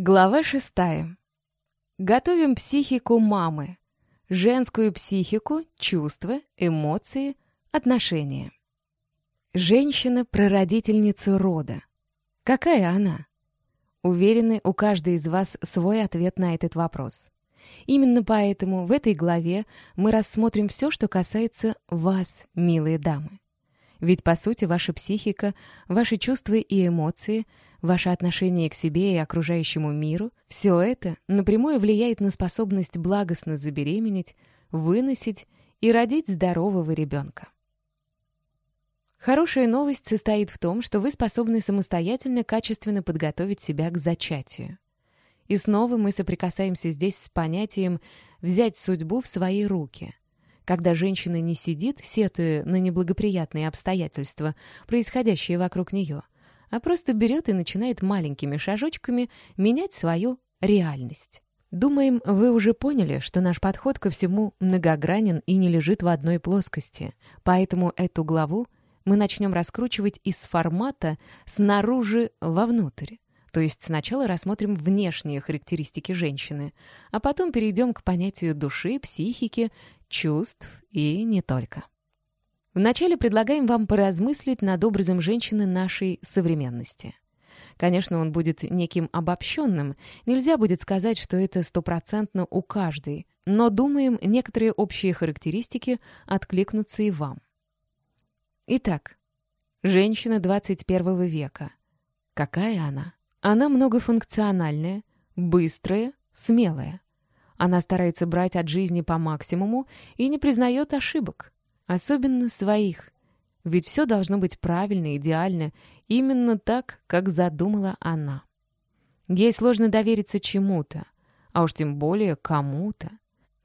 Глава шестая. Готовим психику мамы. Женскую психику, чувства, эмоции, отношения. Женщина — прародительница рода. Какая она? Уверены, у каждой из вас свой ответ на этот вопрос. Именно поэтому в этой главе мы рассмотрим все, что касается вас, милые дамы. Ведь, по сути, ваша психика, ваши чувства и эмоции — Ваше отношение к себе и окружающему миру — все это напрямую влияет на способность благостно забеременеть, выносить и родить здорового ребенка. Хорошая новость состоит в том, что вы способны самостоятельно качественно подготовить себя к зачатию. И снова мы соприкасаемся здесь с понятием «взять судьбу в свои руки», когда женщина не сидит, сетуя на неблагоприятные обстоятельства, происходящие вокруг нее — а просто берет и начинает маленькими шажочками менять свою реальность. Думаем, вы уже поняли, что наш подход ко всему многогранен и не лежит в одной плоскости. Поэтому эту главу мы начнем раскручивать из формата снаружи вовнутрь. То есть сначала рассмотрим внешние характеристики женщины, а потом перейдем к понятию души, психики, чувств и не только. Вначале предлагаем вам поразмыслить над образом женщины нашей современности. Конечно, он будет неким обобщенным, нельзя будет сказать, что это стопроцентно у каждой, но, думаем, некоторые общие характеристики откликнутся и вам. Итак, женщина 21 века. Какая она? Она многофункциональная, быстрая, смелая. Она старается брать от жизни по максимуму и не признает ошибок. Особенно своих. Ведь все должно быть правильно, идеально, именно так, как задумала она. Ей сложно довериться чему-то, а уж тем более кому-то.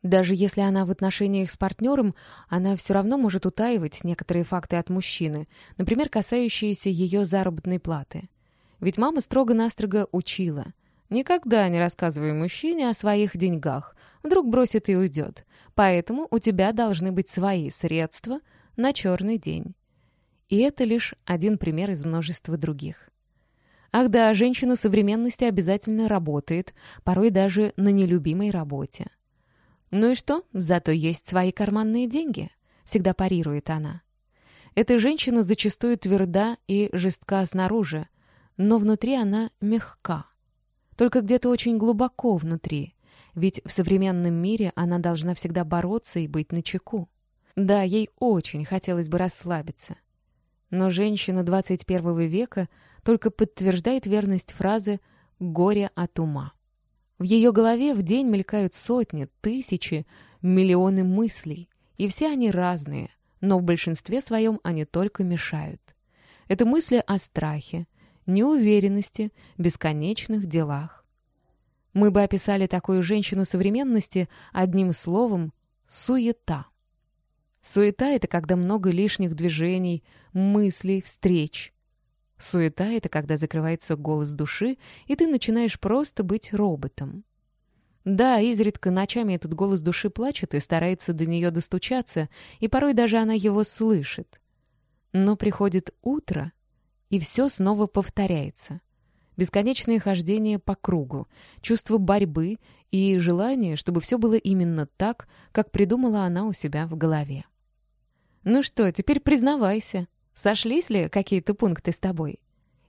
Даже если она в отношениях с партнером, она все равно может утаивать некоторые факты от мужчины, например, касающиеся ее заработной платы. Ведь мама строго-настрого учила. Никогда не рассказывай мужчине о своих деньгах, вдруг бросит и уйдет. Поэтому у тебя должны быть свои средства на черный день. И это лишь один пример из множества других. Ах да, женщина современности обязательно работает, порой даже на нелюбимой работе. Ну и что, зато есть свои карманные деньги, всегда парирует она. Эта женщина зачастую тверда и жестка снаружи, но внутри она мягка. Только где-то очень глубоко внутри, ведь в современном мире она должна всегда бороться и быть начеку. Да, ей очень хотелось бы расслабиться. Но женщина 21 века только подтверждает верность фразы «горе от ума». В ее голове в день мелькают сотни, тысячи, миллионы мыслей, и все они разные, но в большинстве своем они только мешают. Это мысли о страхе, неуверенности, бесконечных делах. Мы бы описали такую женщину современности одним словом «суета». Суета — это когда много лишних движений, мыслей, встреч. Суета — это когда закрывается голос души, и ты начинаешь просто быть роботом. Да, изредка ночами этот голос души плачет и старается до нее достучаться, и порой даже она его слышит. Но приходит утро, и все снова повторяется — бесконечное хождение по кругу, чувство борьбы и желание, чтобы все было именно так, как придумала она у себя в голове. «Ну что, теперь признавайся, сошлись ли какие-то пункты с тобой?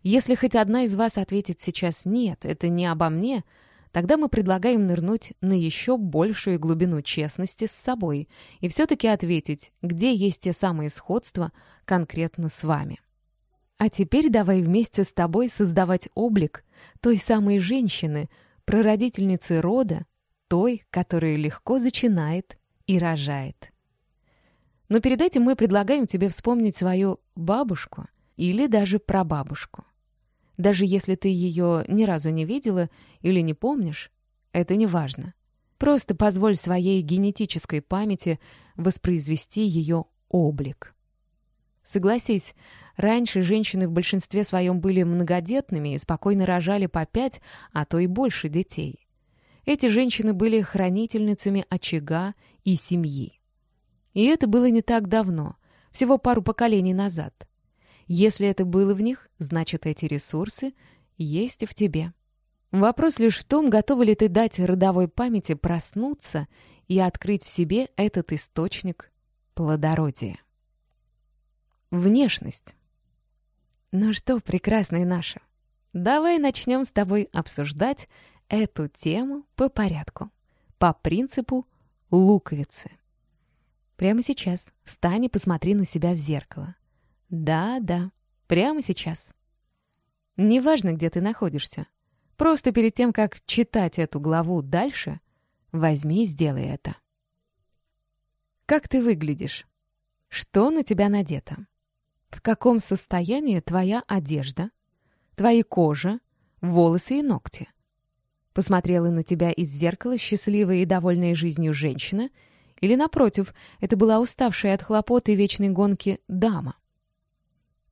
Если хоть одна из вас ответит сейчас «нет, это не обо мне», тогда мы предлагаем нырнуть на еще большую глубину честности с собой и все-таки ответить, где есть те самые сходства конкретно с вами. А теперь давай вместе с тобой создавать облик той самой женщины, прародительницы рода, той, которая легко зачинает и рожает. Но перед этим мы предлагаем тебе вспомнить свою бабушку или даже прабабушку. Даже если ты ее ни разу не видела или не помнишь, это не важно. Просто позволь своей генетической памяти воспроизвести ее облик. Согласись, Раньше женщины в большинстве своем были многодетными и спокойно рожали по пять, а то и больше детей. Эти женщины были хранительницами очага и семьи. И это было не так давно, всего пару поколений назад. Если это было в них, значит, эти ресурсы есть и в тебе. Вопрос лишь в том, готова ли ты дать родовой памяти проснуться и открыть в себе этот источник плодородия. Внешность. Ну что, прекрасная наша, давай начнем с тобой обсуждать эту тему по порядку, по принципу луковицы. Прямо сейчас встань и посмотри на себя в зеркало. Да-да, прямо сейчас. Неважно, где ты находишься. Просто перед тем, как читать эту главу дальше, возьми и сделай это. Как ты выглядишь? Что на тебя надето? В каком состоянии твоя одежда, твои кожа, волосы и ногти? Посмотрела на тебя из зеркала счастливая и довольная жизнью женщина или, напротив, это была уставшая от хлопот и вечной гонки дама?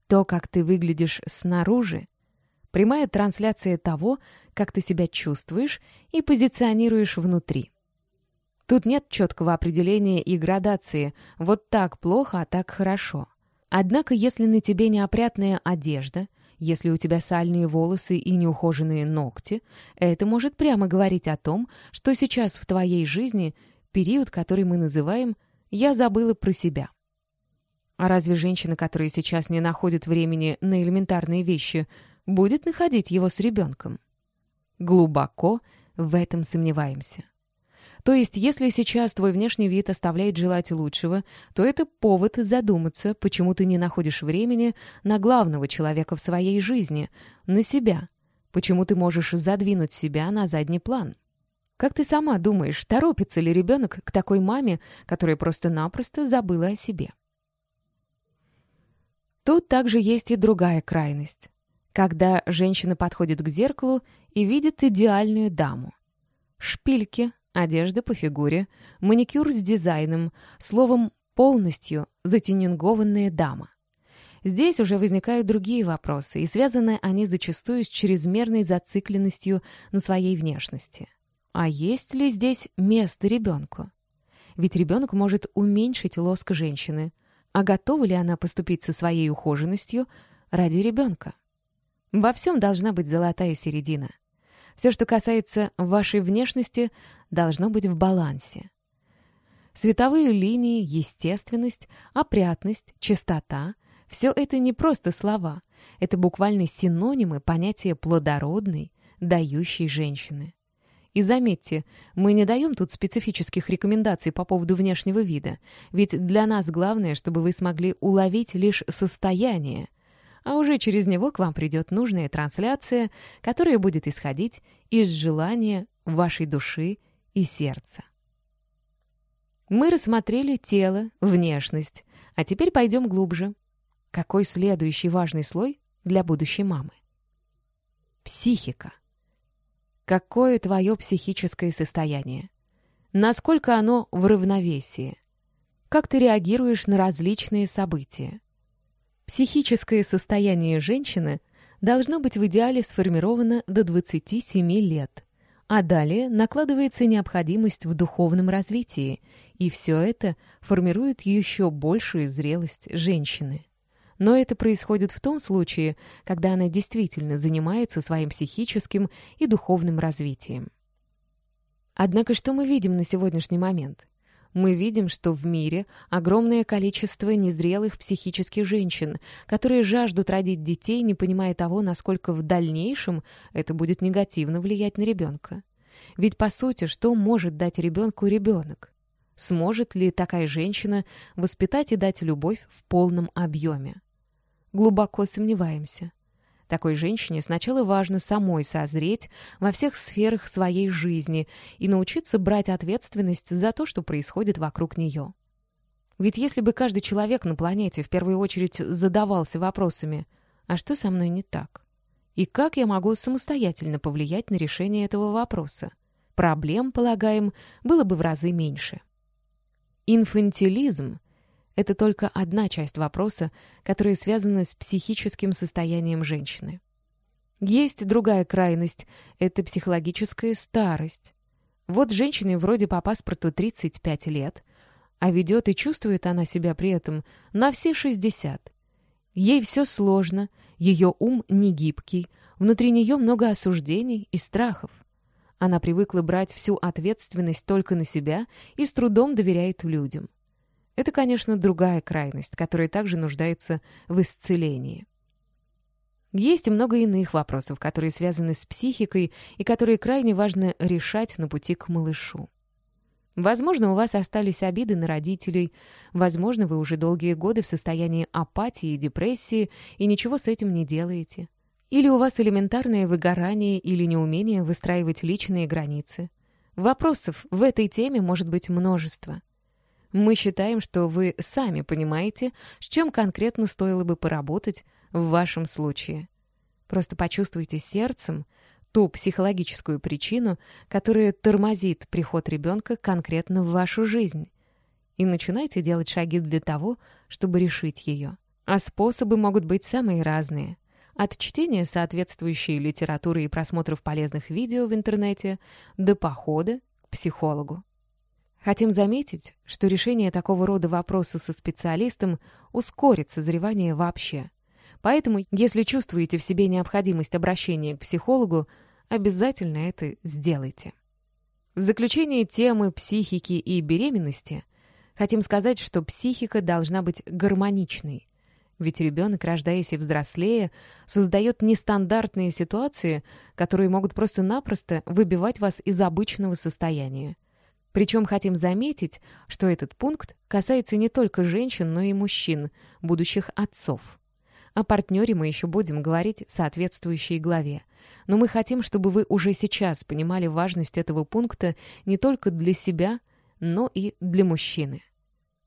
То, как ты выглядишь снаружи, прямая трансляция того, как ты себя чувствуешь и позиционируешь внутри. Тут нет четкого определения и градации «вот так плохо, а так хорошо». Однако, если на тебе неопрятная одежда, если у тебя сальные волосы и неухоженные ногти, это может прямо говорить о том, что сейчас в твоей жизни период, который мы называем «я забыла про себя». А разве женщина, которая сейчас не находит времени на элементарные вещи, будет находить его с ребенком? Глубоко в этом сомневаемся. То есть, если сейчас твой внешний вид оставляет желать лучшего, то это повод задуматься, почему ты не находишь времени на главного человека в своей жизни, на себя. Почему ты можешь задвинуть себя на задний план? Как ты сама думаешь, торопится ли ребенок к такой маме, которая просто-напросто забыла о себе? Тут также есть и другая крайность. Когда женщина подходит к зеркалу и видит идеальную даму. Шпильки, одежда по фигуре, маникюр с дизайном, словом, полностью затюнингованная дама. Здесь уже возникают другие вопросы, и связаны они зачастую с чрезмерной зацикленностью на своей внешности. А есть ли здесь место ребенку? Ведь ребенок может уменьшить лоск женщины, а готова ли она поступить со своей ухоженностью ради ребенка? Во всем должна быть золотая середина. Все, что касается вашей внешности, должно быть в балансе. Световые линии, естественность, опрятность, чистота — все это не просто слова. Это буквально синонимы понятия плодородной, дающей женщины. И заметьте, мы не даем тут специфических рекомендаций по поводу внешнего вида, ведь для нас главное, чтобы вы смогли уловить лишь состояние, а уже через него к вам придет нужная трансляция, которая будет исходить из желания вашей души и сердца. Мы рассмотрели тело, внешность, а теперь пойдем глубже. Какой следующий важный слой для будущей мамы? Психика. Какое твое психическое состояние? Насколько оно в равновесии? Как ты реагируешь на различные события? Психическое состояние женщины должно быть в идеале сформировано до 27 лет, а далее накладывается необходимость в духовном развитии, и все это формирует еще большую зрелость женщины. Но это происходит в том случае, когда она действительно занимается своим психическим и духовным развитием. Однако что мы видим на сегодняшний момент? Мы видим, что в мире огромное количество незрелых психических женщин, которые жаждут родить детей, не понимая того, насколько в дальнейшем это будет негативно влиять на ребенка. Ведь, по сути, что может дать ребенку ребенок? Сможет ли такая женщина воспитать и дать любовь в полном объеме? глубоко сомневаемся. Такой женщине сначала важно самой созреть во всех сферах своей жизни и научиться брать ответственность за то, что происходит вокруг нее. Ведь если бы каждый человек на планете в первую очередь задавался вопросами «А что со мной не так?» и «Как я могу самостоятельно повлиять на решение этого вопроса?» проблем, полагаем, было бы в разы меньше. Инфантилизм это только одна часть вопроса, которая связана с психическим состоянием женщины. Есть другая крайность — это психологическая старость. Вот женщине вроде по паспорту 35 лет, а ведет и чувствует она себя при этом на все 60. Ей все сложно, ее ум не гибкий, Внутри нее много осуждений и страхов. Она привыкла брать всю ответственность только на себя и с трудом доверяет людям. Это, конечно, другая крайность, которая также нуждается в исцелении. Есть много иных вопросов, которые связаны с психикой и которые крайне важно решать на пути к малышу. Возможно, у вас остались обиды на родителей, возможно, вы уже долгие годы в состоянии апатии и депрессии и ничего с этим не делаете. Или у вас элементарное выгорание или неумение выстраивать личные границы. Вопросов в этой теме может быть множество. Мы считаем, что вы сами понимаете, с чем конкретно стоило бы поработать в вашем случае. Просто почувствуйте сердцем, ту психологическую причину, которая тормозит приход ребенка конкретно в вашу жизнь. И начинайте делать шаги для того, чтобы решить ее. А способы могут быть самые разные. От чтения соответствующей литературы и просмотров полезных видео в интернете до похода к психологу. Хотим заметить, что решение такого рода вопроса со специалистом ускорит созревание вообще – Поэтому, если чувствуете в себе необходимость обращения к психологу, обязательно это сделайте. В заключение темы психики и беременности хотим сказать, что психика должна быть гармоничной. Ведь ребенок, рождаясь и взрослея, создает нестандартные ситуации, которые могут просто-напросто выбивать вас из обычного состояния. Причем хотим заметить, что этот пункт касается не только женщин, но и мужчин, будущих отцов. О партнере мы еще будем говорить в соответствующей главе. Но мы хотим, чтобы вы уже сейчас понимали важность этого пункта не только для себя, но и для мужчины.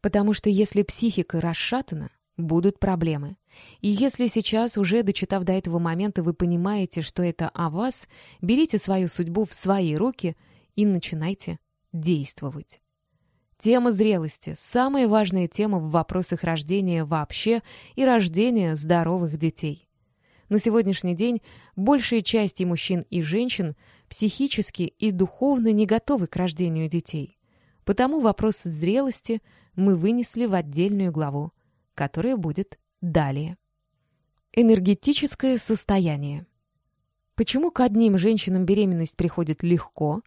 Потому что если психика расшатана, будут проблемы. И если сейчас, уже дочитав до этого момента, вы понимаете, что это о вас, берите свою судьбу в свои руки и начинайте действовать. Тема зрелости – самая важная тема в вопросах рождения вообще и рождения здоровых детей. На сегодняшний день большая часть и мужчин, и женщин психически и духовно не готовы к рождению детей. Потому вопрос зрелости мы вынесли в отдельную главу, которая будет далее. Энергетическое состояние. Почему к одним женщинам беременность приходит легко,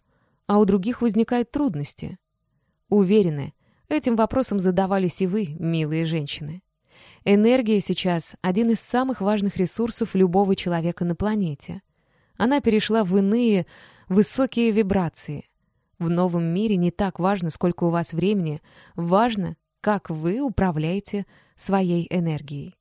а у других возникают трудности – Уверены, этим вопросом задавались и вы, милые женщины. Энергия сейчас – один из самых важных ресурсов любого человека на планете. Она перешла в иные, высокие вибрации. В новом мире не так важно, сколько у вас времени, важно, как вы управляете своей энергией.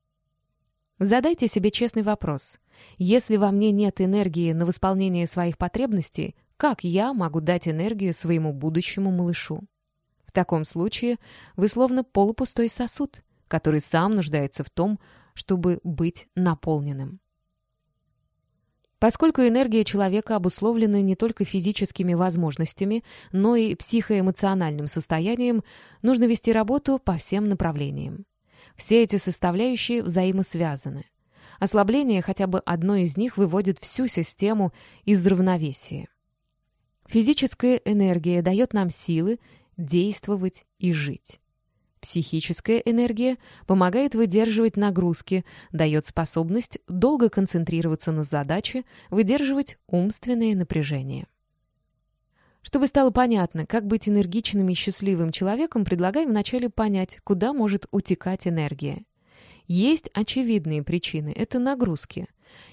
Задайте себе честный вопрос. Если во мне нет энергии на восполнение своих потребностей, как я могу дать энергию своему будущему малышу? В таком случае вы словно полупустой сосуд, который сам нуждается в том, чтобы быть наполненным. Поскольку энергия человека обусловлена не только физическими возможностями, но и психоэмоциональным состоянием, нужно вести работу по всем направлениям. Все эти составляющие взаимосвязаны. Ослабление хотя бы одной из них выводит всю систему из равновесия. Физическая энергия дает нам силы действовать и жить. Психическая энергия помогает выдерживать нагрузки, дает способность долго концентрироваться на задаче, выдерживать умственное напряжение. Чтобы стало понятно, как быть энергичным и счастливым человеком, предлагаем вначале понять, куда может утекать энергия. Есть очевидные причины – это нагрузки.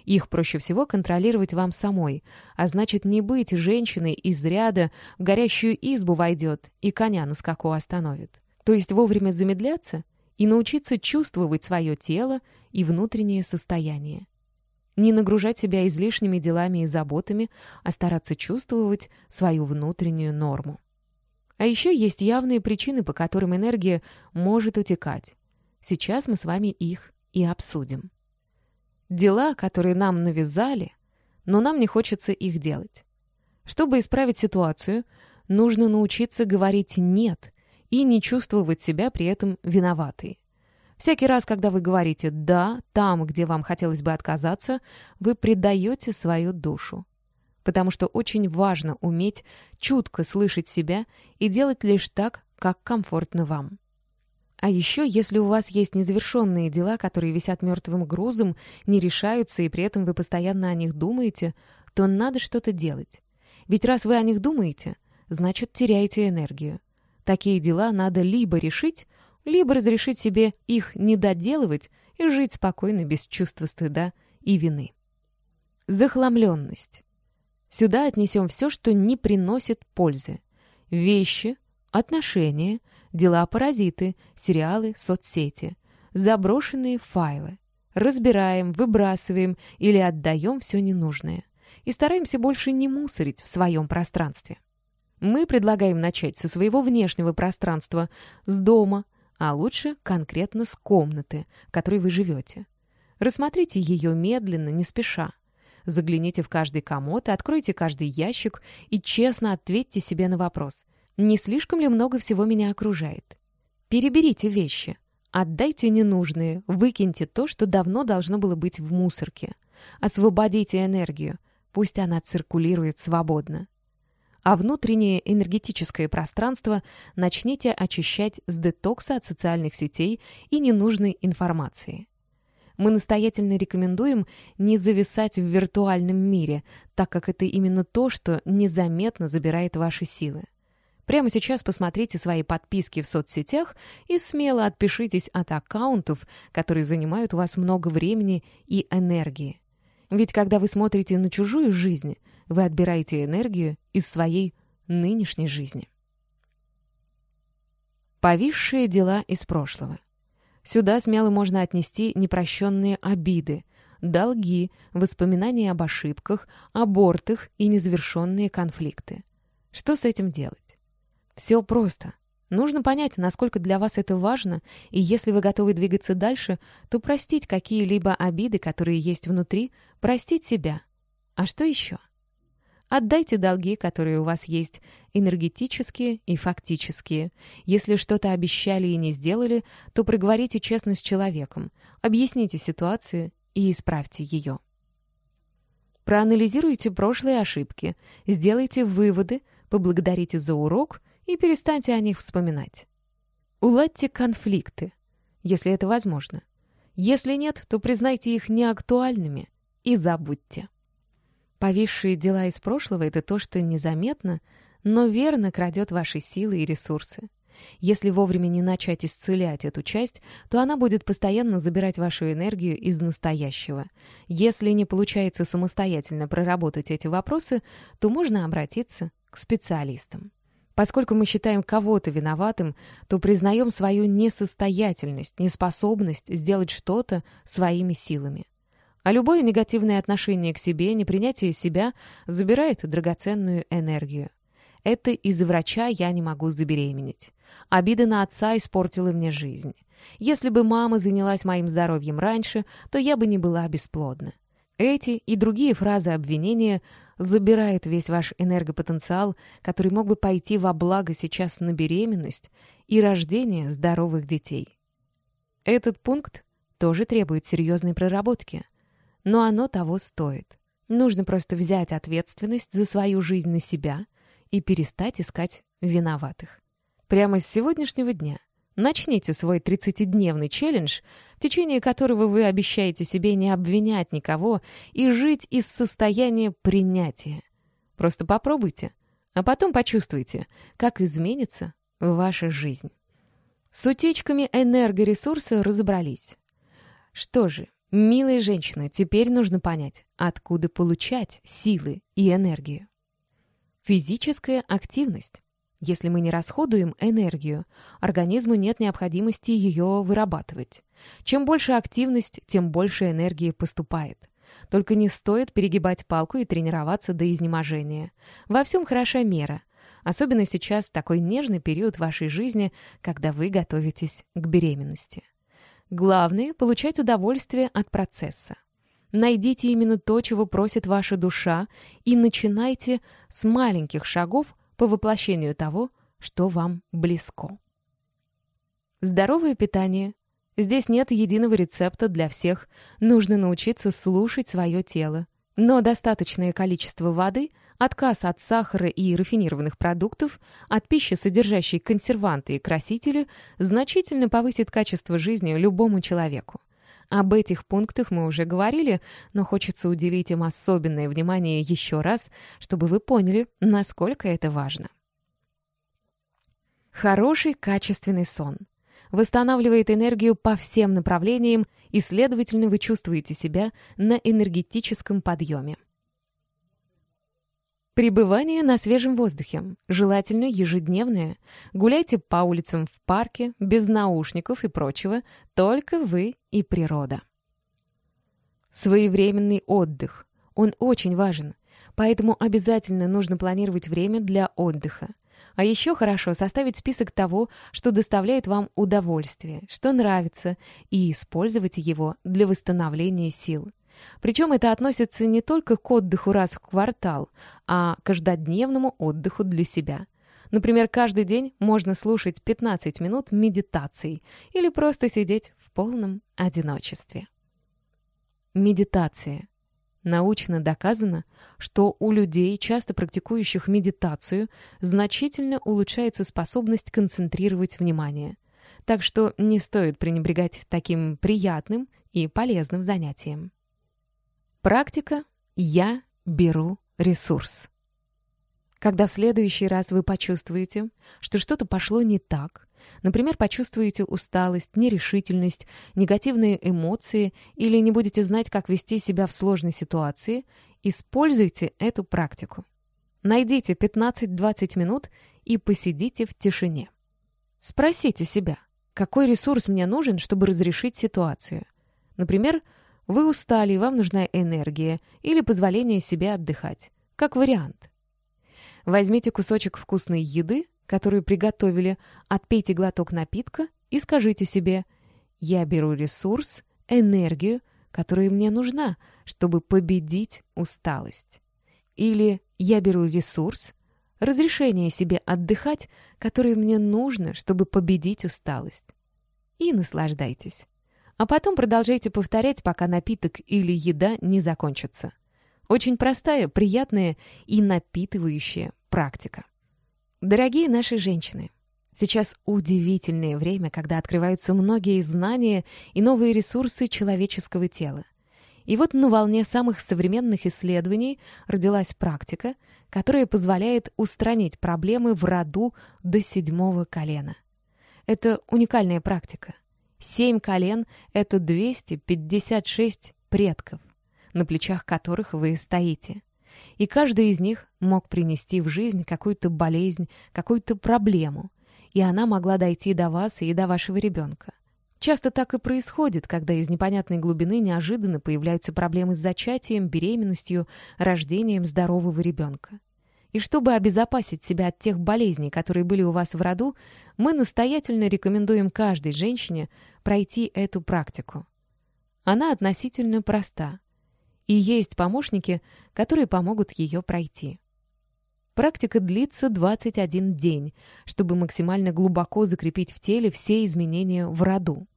Их проще всего контролировать вам самой, а значит, не быть женщиной из ряда в горящую избу войдет и коня на скаку остановит. То есть вовремя замедляться и научиться чувствовать свое тело и внутреннее состояние. Не нагружать себя излишними делами и заботами, а стараться чувствовать свою внутреннюю норму. А еще есть явные причины, по которым энергия может утекать. Сейчас мы с вами их и обсудим. Дела, которые нам навязали, но нам не хочется их делать. Чтобы исправить ситуацию, нужно научиться говорить «нет» и не чувствовать себя при этом виноватой. Всякий раз, когда вы говорите «да» там, где вам хотелось бы отказаться, вы предаете свою душу. Потому что очень важно уметь чутко слышать себя и делать лишь так, как комфортно вам. А еще, если у вас есть незавершенные дела, которые висят мертвым грузом, не решаются, и при этом вы постоянно о них думаете, то надо что-то делать. Ведь раз вы о них думаете, значит, теряете энергию. Такие дела надо либо решить, либо разрешить себе их не доделывать и жить спокойно без чувства стыда и вины. Захламленность. Сюда отнесем все, что не приносит пользы. Вещи, отношения, дела-паразиты, сериалы, соцсети, заброшенные файлы. Разбираем, выбрасываем или отдаем все ненужное. И стараемся больше не мусорить в своем пространстве. Мы предлагаем начать со своего внешнего пространства, с дома, а лучше конкретно с комнаты, в которой вы живете. Рассмотрите ее медленно, не спеша. Загляните в каждый комод, откройте каждый ящик и честно ответьте себе на вопрос, не слишком ли много всего меня окружает. Переберите вещи, отдайте ненужные, выкиньте то, что давно должно было быть в мусорке. Освободите энергию, пусть она циркулирует свободно а внутреннее энергетическое пространство начните очищать с детокса от социальных сетей и ненужной информации. Мы настоятельно рекомендуем не зависать в виртуальном мире, так как это именно то, что незаметно забирает ваши силы. Прямо сейчас посмотрите свои подписки в соцсетях и смело отпишитесь от аккаунтов, которые занимают у вас много времени и энергии. Ведь когда вы смотрите на чужую жизнь, вы отбираете энергию из своей нынешней жизни. Повисшие дела из прошлого. Сюда смело можно отнести непрощенные обиды, долги, воспоминания об ошибках, абортах и незавершенные конфликты. Что с этим делать? Все просто. Нужно понять, насколько для вас это важно, и если вы готовы двигаться дальше, то простить какие-либо обиды, которые есть внутри, простить себя. А что еще? Отдайте долги, которые у вас есть, энергетические и фактические. Если что-то обещали и не сделали, то проговорите честно с человеком, объясните ситуацию и исправьте ее. Проанализируйте прошлые ошибки, сделайте выводы, поблагодарите за урок и перестаньте о них вспоминать. Уладьте конфликты, если это возможно. Если нет, то признайте их неактуальными и забудьте. Повисшие дела из прошлого — это то, что незаметно, но верно крадет ваши силы и ресурсы. Если вовремя не начать исцелять эту часть, то она будет постоянно забирать вашу энергию из настоящего. Если не получается самостоятельно проработать эти вопросы, то можно обратиться к специалистам. Поскольку мы считаем кого-то виноватым, то признаем свою несостоятельность, неспособность сделать что-то своими силами. А любое негативное отношение к себе, непринятие себя забирает драгоценную энергию. Это из-за врача я не могу забеременеть. Обида на отца испортила мне жизнь. Если бы мама занялась моим здоровьем раньше, то я бы не была бесплодна. Эти и другие фразы обвинения забирают весь ваш энергопотенциал, который мог бы пойти во благо сейчас на беременность и рождение здоровых детей. Этот пункт тоже требует серьезной проработки но оно того стоит. Нужно просто взять ответственность за свою жизнь на себя и перестать искать виноватых. Прямо с сегодняшнего дня начните свой 30-дневный челлендж, в течение которого вы обещаете себе не обвинять никого и жить из состояния принятия. Просто попробуйте, а потом почувствуйте, как изменится ваша жизнь. С утечками энергоресурса разобрались. Что же, Милые женщины, теперь нужно понять, откуда получать силы и энергию. Физическая активность. Если мы не расходуем энергию, организму нет необходимости ее вырабатывать. Чем больше активность, тем больше энергии поступает. Только не стоит перегибать палку и тренироваться до изнеможения. Во всем хороша мера. Особенно сейчас, в такой нежный период вашей жизни, когда вы готовитесь к беременности. Главное — получать удовольствие от процесса. Найдите именно то, чего просит ваша душа, и начинайте с маленьких шагов по воплощению того, что вам близко. Здоровое питание. Здесь нет единого рецепта для всех. Нужно научиться слушать свое тело Но достаточное количество воды, отказ от сахара и рафинированных продуктов, от пищи, содержащей консерванты и красители, значительно повысит качество жизни любому человеку. Об этих пунктах мы уже говорили, но хочется уделить им особенное внимание еще раз, чтобы вы поняли, насколько это важно. Хороший качественный сон – восстанавливает энергию по всем направлениям, и, следовательно, вы чувствуете себя на энергетическом подъеме. Пребывание на свежем воздухе, желательно ежедневное. Гуляйте по улицам в парке, без наушников и прочего, только вы и природа. Своевременный отдых. Он очень важен, поэтому обязательно нужно планировать время для отдыха. А еще хорошо составить список того, что доставляет вам удовольствие, что нравится, и использовать его для восстановления сил. Причем это относится не только к отдыху раз в квартал, а к каждодневному отдыху для себя. Например, каждый день можно слушать 15 минут медитации или просто сидеть в полном одиночестве. Медитация Научно доказано, что у людей, часто практикующих медитацию, значительно улучшается способность концентрировать внимание. Так что не стоит пренебрегать таким приятным и полезным занятием. Практика «Я беру ресурс». Когда в следующий раз вы почувствуете, что что-то пошло не так, Например, почувствуете усталость, нерешительность, негативные эмоции или не будете знать, как вести себя в сложной ситуации, используйте эту практику. Найдите 15-20 минут и посидите в тишине. Спросите себя, какой ресурс мне нужен, чтобы разрешить ситуацию. Например, вы устали, и вам нужна энергия или позволение себе отдыхать. Как вариант. Возьмите кусочек вкусной еды, которую приготовили, отпейте глоток напитка и скажите себе «Я беру ресурс, энергию, которая мне нужна, чтобы победить усталость». Или «Я беру ресурс, разрешение себе отдыхать, которое мне нужно, чтобы победить усталость». И наслаждайтесь. А потом продолжайте повторять, пока напиток или еда не закончатся. Очень простая, приятная и напитывающая практика. Дорогие наши женщины, сейчас удивительное время, когда открываются многие знания и новые ресурсы человеческого тела. И вот на волне самых современных исследований родилась практика, которая позволяет устранить проблемы в роду до седьмого колена. Это уникальная практика. Семь колен — это 256 предков, на плечах которых вы стоите и каждый из них мог принести в жизнь какую-то болезнь, какую-то проблему, и она могла дойти до вас и до вашего ребенка. Часто так и происходит, когда из непонятной глубины неожиданно появляются проблемы с зачатием, беременностью, рождением здорового ребенка. И чтобы обезопасить себя от тех болезней, которые были у вас в роду, мы настоятельно рекомендуем каждой женщине пройти эту практику. Она относительно проста и есть помощники, которые помогут ее пройти. Практика длится 21 день, чтобы максимально глубоко закрепить в теле все изменения в роду.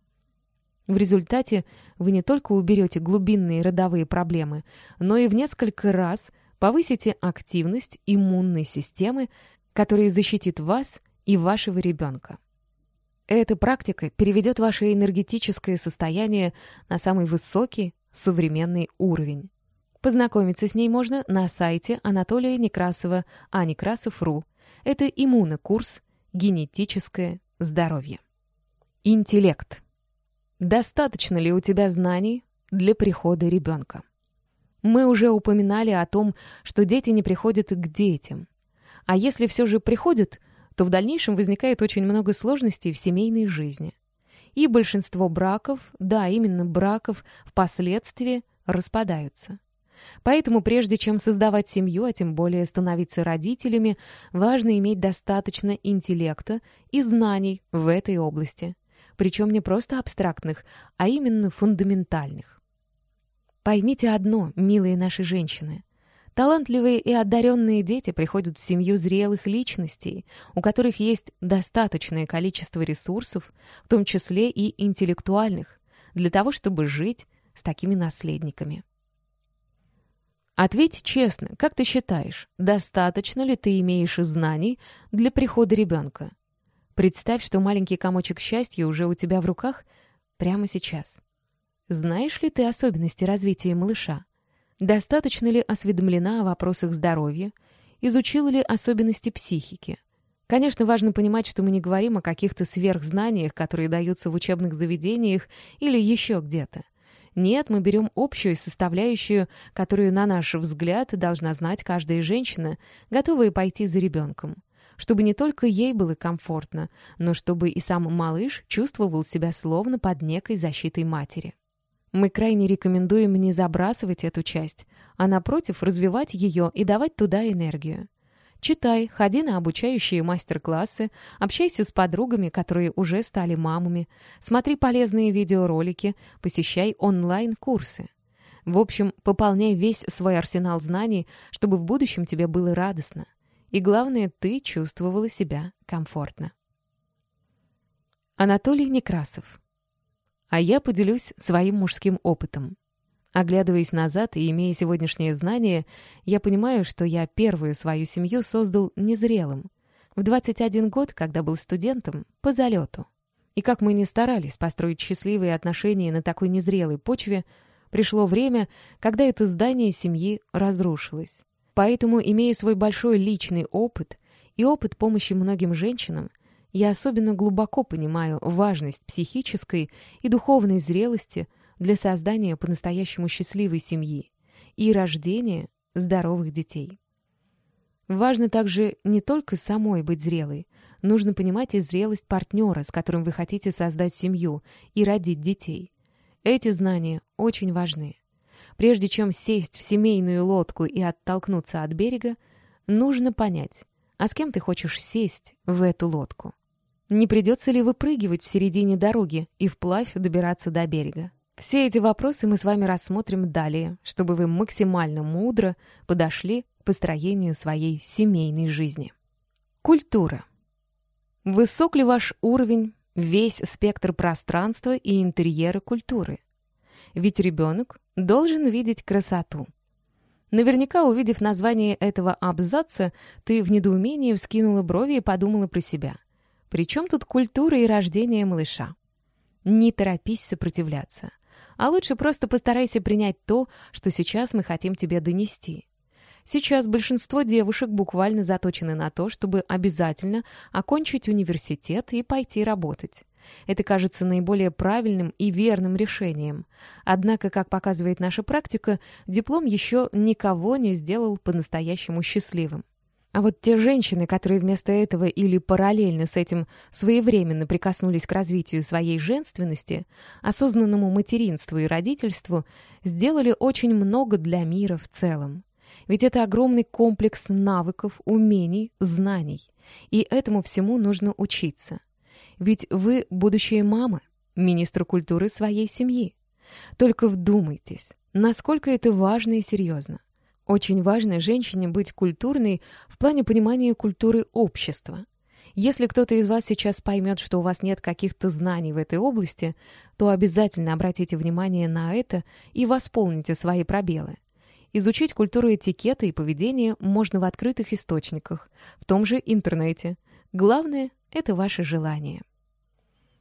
В результате вы не только уберете глубинные родовые проблемы, но и в несколько раз повысите активность иммунной системы, которая защитит вас и вашего ребенка. Эта практика переведет ваше энергетическое состояние на самый высокий современный уровень. Познакомиться с ней можно на сайте Анатолия Некрасова аnekrasov.ru. Это иммунокурс «Генетическое здоровье». Интеллект. Достаточно ли у тебя знаний для прихода ребенка? Мы уже упоминали о том, что дети не приходят к детям. А если все же приходят, то в дальнейшем возникает очень много сложностей в семейной жизни. И большинство браков, да, именно браков, впоследствии распадаются. Поэтому прежде чем создавать семью, а тем более становиться родителями, важно иметь достаточно интеллекта и знаний в этой области. Причем не просто абстрактных, а именно фундаментальных. Поймите одно, милые наши женщины. Талантливые и одаренные дети приходят в семью зрелых личностей, у которых есть достаточное количество ресурсов, в том числе и интеллектуальных, для того, чтобы жить с такими наследниками. Ответь честно, как ты считаешь, достаточно ли ты имеешь знаний для прихода ребенка? Представь, что маленький комочек счастья уже у тебя в руках прямо сейчас. Знаешь ли ты особенности развития малыша? Достаточно ли осведомлена о вопросах здоровья? Изучила ли особенности психики? Конечно, важно понимать, что мы не говорим о каких-то сверхзнаниях, которые даются в учебных заведениях или еще где-то. Нет, мы берем общую составляющую, которую, на наш взгляд, должна знать каждая женщина, готовая пойти за ребенком. Чтобы не только ей было комфортно, но чтобы и сам малыш чувствовал себя словно под некой защитой матери. Мы крайне рекомендуем не забрасывать эту часть, а напротив развивать ее и давать туда энергию. Читай, ходи на обучающие мастер-классы, общайся с подругами, которые уже стали мамами, смотри полезные видеоролики, посещай онлайн-курсы. В общем, пополняй весь свой арсенал знаний, чтобы в будущем тебе было радостно. И главное, ты чувствовала себя комфортно. Анатолий Некрасов. А я поделюсь своим мужским опытом. Оглядываясь назад и имея сегодняшнее знание, я понимаю, что я первую свою семью создал незрелым. В 21 год, когда был студентом, по залету. И как мы не старались построить счастливые отношения на такой незрелой почве, пришло время, когда это здание семьи разрушилось. Поэтому, имея свой большой личный опыт и опыт помощи многим женщинам, я особенно глубоко понимаю важность психической и духовной зрелости – для создания по-настоящему счастливой семьи и рождения здоровых детей. Важно также не только самой быть зрелой, нужно понимать и зрелость партнера, с которым вы хотите создать семью и родить детей. Эти знания очень важны. Прежде чем сесть в семейную лодку и оттолкнуться от берега, нужно понять, а с кем ты хочешь сесть в эту лодку. Не придется ли выпрыгивать в середине дороги и вплавь добираться до берега? Все эти вопросы мы с вами рассмотрим далее, чтобы вы максимально мудро подошли к построению своей семейной жизни. Культура. Высок ли ваш уровень, весь спектр пространства и интерьера культуры? Ведь ребенок должен видеть красоту. Наверняка, увидев название этого абзаца, ты в недоумении вскинула брови и подумала про себя. При чем тут культура и рождение малыша? Не торопись сопротивляться а лучше просто постарайся принять то, что сейчас мы хотим тебе донести. Сейчас большинство девушек буквально заточены на то, чтобы обязательно окончить университет и пойти работать. Это кажется наиболее правильным и верным решением. Однако, как показывает наша практика, диплом еще никого не сделал по-настоящему счастливым. А вот те женщины, которые вместо этого или параллельно с этим своевременно прикоснулись к развитию своей женственности, осознанному материнству и родительству, сделали очень много для мира в целом. Ведь это огромный комплекс навыков, умений, знаний. И этому всему нужно учиться. Ведь вы будущие мамы, министр культуры своей семьи. Только вдумайтесь, насколько это важно и серьезно. Очень важно женщине быть культурной в плане понимания культуры общества. Если кто-то из вас сейчас поймет, что у вас нет каких-то знаний в этой области, то обязательно обратите внимание на это и восполните свои пробелы. Изучить культуру этикета и поведения можно в открытых источниках, в том же интернете. Главное — это ваше желание.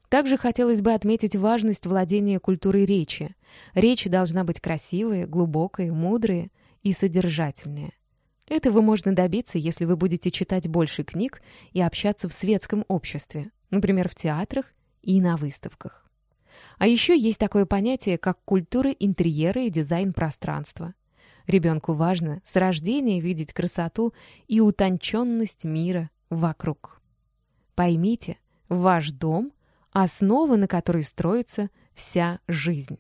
Также хотелось бы отметить важность владения культурой речи. Речь должна быть красивой, глубокой, мудрой, и содержательные. Этого можно добиться, если вы будете читать больше книг и общаться в светском обществе, например, в театрах и на выставках. А еще есть такое понятие, как культура интерьера и дизайн пространства. Ребенку важно с рождения видеть красоту и утонченность мира вокруг. Поймите, ваш дом — основа, на которой строится вся жизнь.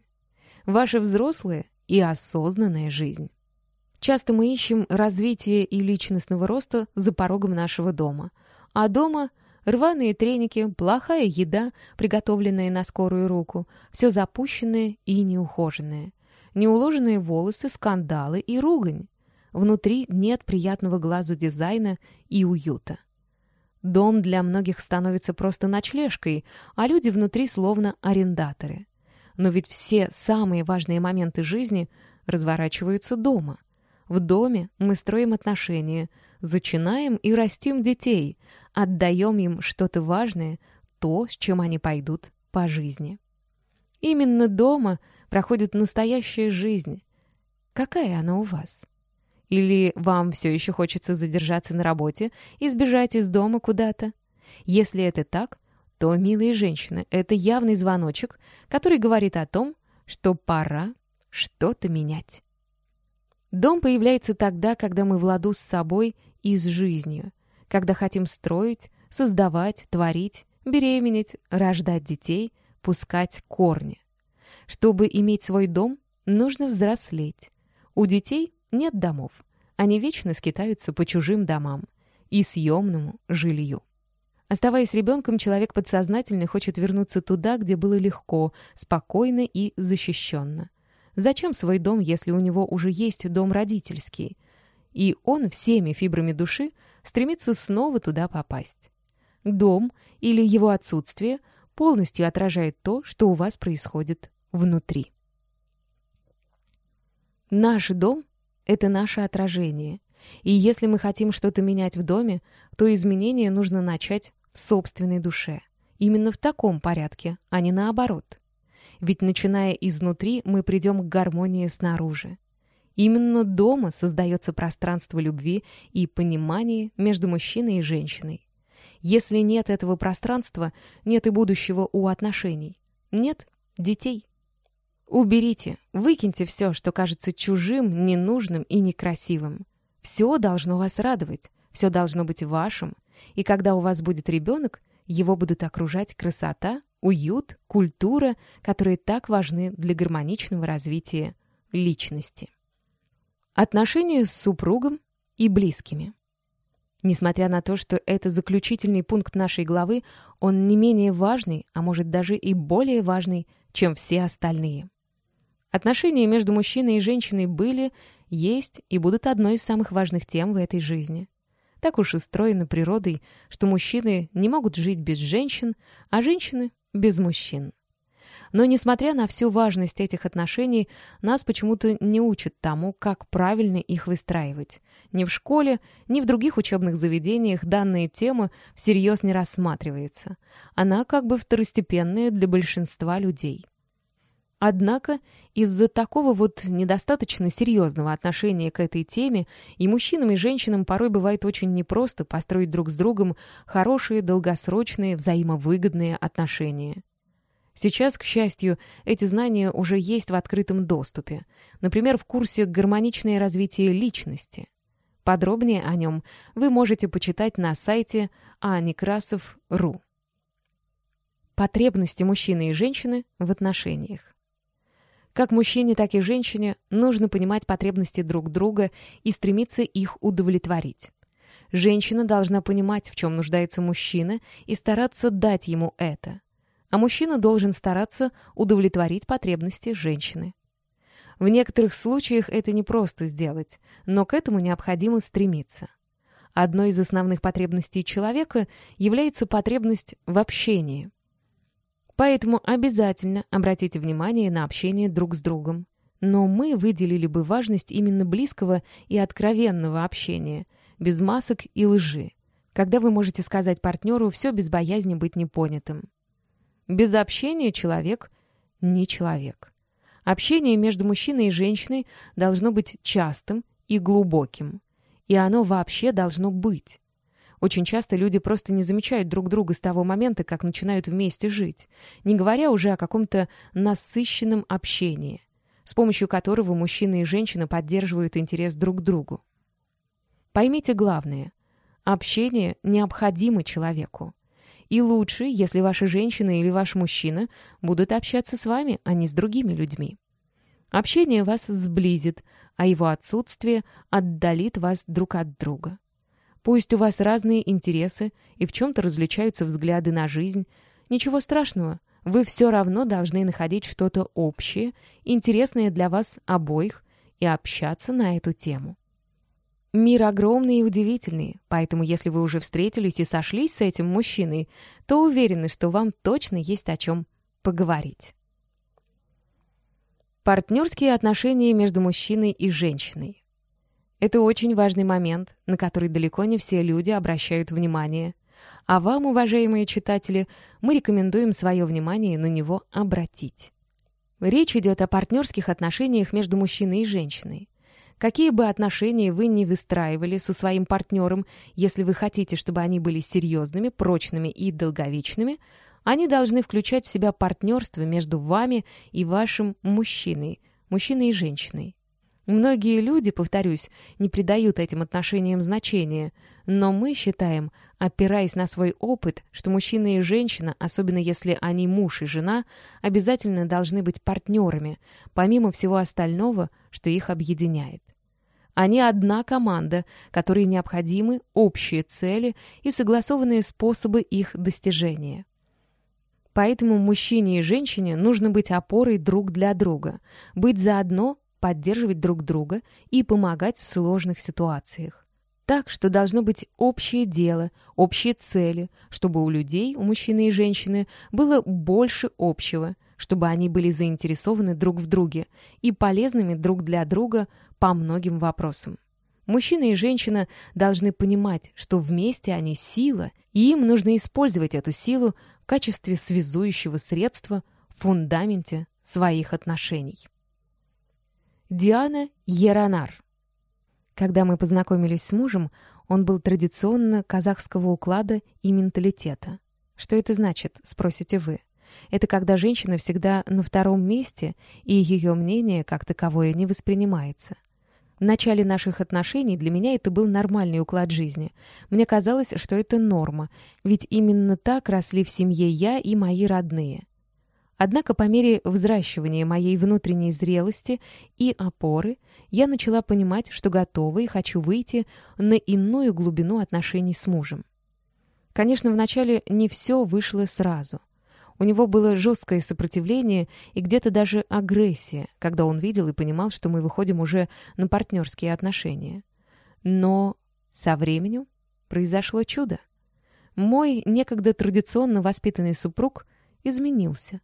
Ваша взрослая и осознанная жизнь. Часто мы ищем развитие и личностного роста за порогом нашего дома. А дома рваные треники, плохая еда, приготовленная на скорую руку, все запущенное и неухоженное. Неуложенные волосы, скандалы и ругань. Внутри нет приятного глазу дизайна и уюта. Дом для многих становится просто ночлежкой, а люди внутри словно арендаторы. Но ведь все самые важные моменты жизни разворачиваются дома. В доме мы строим отношения, зачинаем и растим детей, отдаем им что-то важное, то, с чем они пойдут по жизни. Именно дома проходит настоящая жизнь. Какая она у вас? Или вам все еще хочется задержаться на работе и сбежать из дома куда-то? Если это так, то, милые женщины, это явный звоночек, который говорит о том, что пора что-то менять. Дом появляется тогда, когда мы в ладу с собой и с жизнью, когда хотим строить, создавать, творить, беременеть, рождать детей, пускать корни. Чтобы иметь свой дом, нужно взрослеть. У детей нет домов. Они вечно скитаются по чужим домам и съемному жилью. Оставаясь ребенком, человек подсознательно хочет вернуться туда, где было легко, спокойно и защищенно. Зачем свой дом, если у него уже есть дом родительский? И он всеми фибрами души стремится снова туда попасть. Дом или его отсутствие полностью отражает то, что у вас происходит внутри. Наш дом — это наше отражение. И если мы хотим что-то менять в доме, то изменения нужно начать в собственной душе. Именно в таком порядке, а не наоборот. Ведь начиная изнутри, мы придем к гармонии снаружи. Именно дома создается пространство любви и понимания между мужчиной и женщиной. Если нет этого пространства, нет и будущего у отношений. Нет детей. Уберите, выкиньте все, что кажется чужим, ненужным и некрасивым. Все должно вас радовать, все должно быть вашим. И когда у вас будет ребенок, его будут окружать красота, уют, культура, которые так важны для гармоничного развития личности. Отношения с супругом и близкими. Несмотря на то, что это заключительный пункт нашей главы, он не менее важный, а может даже и более важный, чем все остальные. Отношения между мужчиной и женщиной были, есть и будут одной из самых важных тем в этой жизни. Так уж устроена природой, что мужчины не могут жить без женщин, а женщины — без мужчин. Но, несмотря на всю важность этих отношений, нас почему-то не учат тому, как правильно их выстраивать. Ни в школе, ни в других учебных заведениях данная тема всерьез не рассматривается. Она как бы второстепенная для большинства людей. Однако из-за такого вот недостаточно серьезного отношения к этой теме и мужчинам, и женщинам порой бывает очень непросто построить друг с другом хорошие, долгосрочные, взаимовыгодные отношения. Сейчас, к счастью, эти знания уже есть в открытом доступе. Например, в курсе «Гармоничное развитие личности». Подробнее о нем вы можете почитать на сайте anikrasov.ru. Потребности мужчины и женщины в отношениях. Как мужчине, так и женщине нужно понимать потребности друг друга и стремиться их удовлетворить. Женщина должна понимать, в чем нуждается мужчина, и стараться дать ему это. А мужчина должен стараться удовлетворить потребности женщины. В некоторых случаях это не просто сделать, но к этому необходимо стремиться. Одной из основных потребностей человека является потребность в общении – Поэтому обязательно обратите внимание на общение друг с другом. Но мы выделили бы важность именно близкого и откровенного общения, без масок и лжи, когда вы можете сказать партнеру все без боязни быть непонятым. Без общения человек не человек. Общение между мужчиной и женщиной должно быть частым и глубоким. И оно вообще должно быть. Очень часто люди просто не замечают друг друга с того момента, как начинают вместе жить, не говоря уже о каком-то насыщенном общении, с помощью которого мужчина и женщина поддерживают интерес друг к другу. Поймите главное. Общение необходимо человеку. И лучше, если ваша женщина или ваш мужчина будут общаться с вами, а не с другими людьми. Общение вас сблизит, а его отсутствие отдалит вас друг от друга. Пусть у вас разные интересы и в чем-то различаются взгляды на жизнь. Ничего страшного, вы все равно должны находить что-то общее, интересное для вас обоих и общаться на эту тему. Мир огромный и удивительный, поэтому если вы уже встретились и сошлись с этим мужчиной, то уверены, что вам точно есть о чем поговорить. Партнерские отношения между мужчиной и женщиной. Это очень важный момент, на который далеко не все люди обращают внимание. А вам, уважаемые читатели, мы рекомендуем свое внимание на него обратить. Речь идет о партнерских отношениях между мужчиной и женщиной. Какие бы отношения вы ни выстраивали со своим партнером, если вы хотите, чтобы они были серьезными, прочными и долговечными, они должны включать в себя партнерство между вами и вашим мужчиной, мужчиной и женщиной. Многие люди, повторюсь, не придают этим отношениям значения, но мы считаем, опираясь на свой опыт, что мужчина и женщина, особенно если они муж и жена, обязательно должны быть партнерами, помимо всего остального, что их объединяет. Они одна команда, которой необходимы общие цели и согласованные способы их достижения. Поэтому мужчине и женщине нужно быть опорой друг для друга, быть заодно поддерживать друг друга и помогать в сложных ситуациях. Так что должно быть общее дело, общие цели, чтобы у людей, у мужчины и женщины, было больше общего, чтобы они были заинтересованы друг в друге и полезными друг для друга по многим вопросам. Мужчина и женщина должны понимать, что вместе они сила, и им нужно использовать эту силу в качестве связующего средства в фундаменте своих отношений. Диана Еранар. Когда мы познакомились с мужем, он был традиционно казахского уклада и менталитета. Что это значит, спросите вы? Это когда женщина всегда на втором месте, и ее мнение как таковое не воспринимается. В начале наших отношений для меня это был нормальный уклад жизни. Мне казалось, что это норма, ведь именно так росли в семье я и мои родные. Однако по мере взращивания моей внутренней зрелости и опоры я начала понимать, что готова и хочу выйти на иную глубину отношений с мужем. Конечно, вначале не все вышло сразу. У него было жесткое сопротивление и где-то даже агрессия, когда он видел и понимал, что мы выходим уже на партнерские отношения. Но со временем произошло чудо. Мой некогда традиционно воспитанный супруг изменился.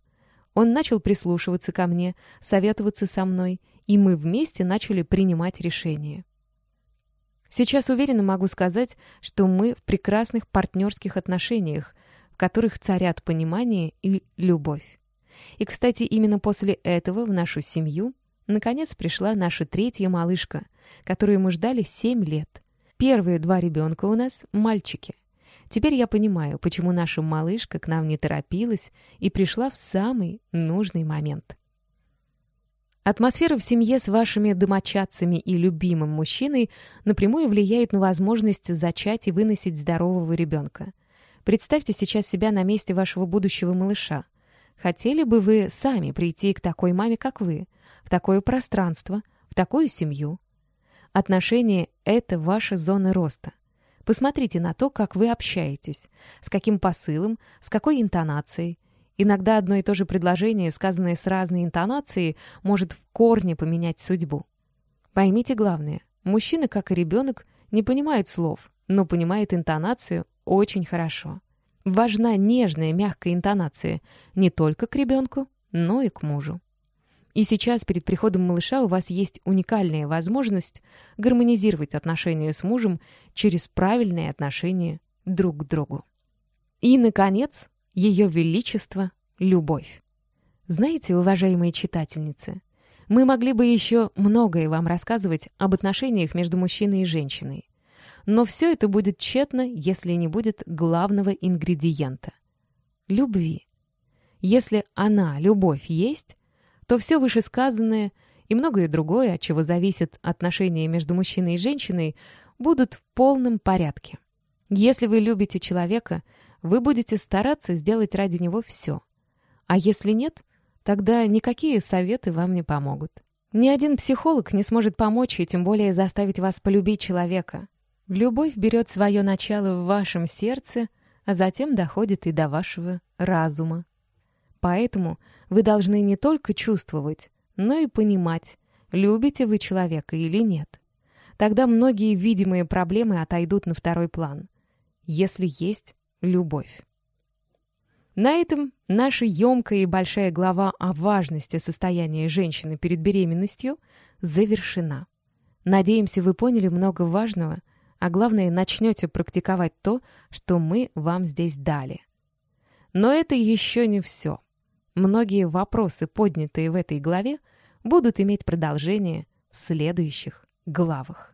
Он начал прислушиваться ко мне, советоваться со мной, и мы вместе начали принимать решения. Сейчас уверенно могу сказать, что мы в прекрасных партнерских отношениях, в которых царят понимание и любовь. И, кстати, именно после этого в нашу семью наконец пришла наша третья малышка, которую мы ждали семь лет. Первые два ребенка у нас — мальчики. Теперь я понимаю, почему наша малышка к нам не торопилась и пришла в самый нужный момент. Атмосфера в семье с вашими домочадцами и любимым мужчиной напрямую влияет на возможность зачать и выносить здорового ребенка. Представьте сейчас себя на месте вашего будущего малыша. Хотели бы вы сами прийти к такой маме, как вы, в такое пространство, в такую семью? Отношения — это ваша зона роста. Посмотрите на то, как вы общаетесь, с каким посылом, с какой интонацией. Иногда одно и то же предложение, сказанное с разной интонацией, может в корне поменять судьбу. Поймите главное. Мужчина, как и ребенок, не понимает слов, но понимает интонацию очень хорошо. Важна нежная, мягкая интонация не только к ребенку, но и к мужу. И сейчас, перед приходом малыша, у вас есть уникальная возможность гармонизировать отношения с мужем через правильные отношения друг к другу. И, наконец, ее величество — любовь. Знаете, уважаемые читательницы, мы могли бы еще многое вам рассказывать об отношениях между мужчиной и женщиной. Но все это будет тщетно, если не будет главного ингредиента — любви. Если она, любовь, есть, то все вышесказанное и многое другое, от чего зависит отношения между мужчиной и женщиной, будут в полном порядке. Если вы любите человека, вы будете стараться сделать ради него все. А если нет, тогда никакие советы вам не помогут. Ни один психолог не сможет помочь и тем более заставить вас полюбить человека. Любовь берет свое начало в вашем сердце, а затем доходит и до вашего разума. Поэтому вы должны не только чувствовать, но и понимать, любите вы человека или нет. Тогда многие видимые проблемы отойдут на второй план, если есть любовь. На этом наша емкая и большая глава о важности состояния женщины перед беременностью завершена. Надеемся, вы поняли много важного, а главное, начнете практиковать то, что мы вам здесь дали. Но это еще не все. Многие вопросы, поднятые в этой главе, будут иметь продолжение в следующих главах.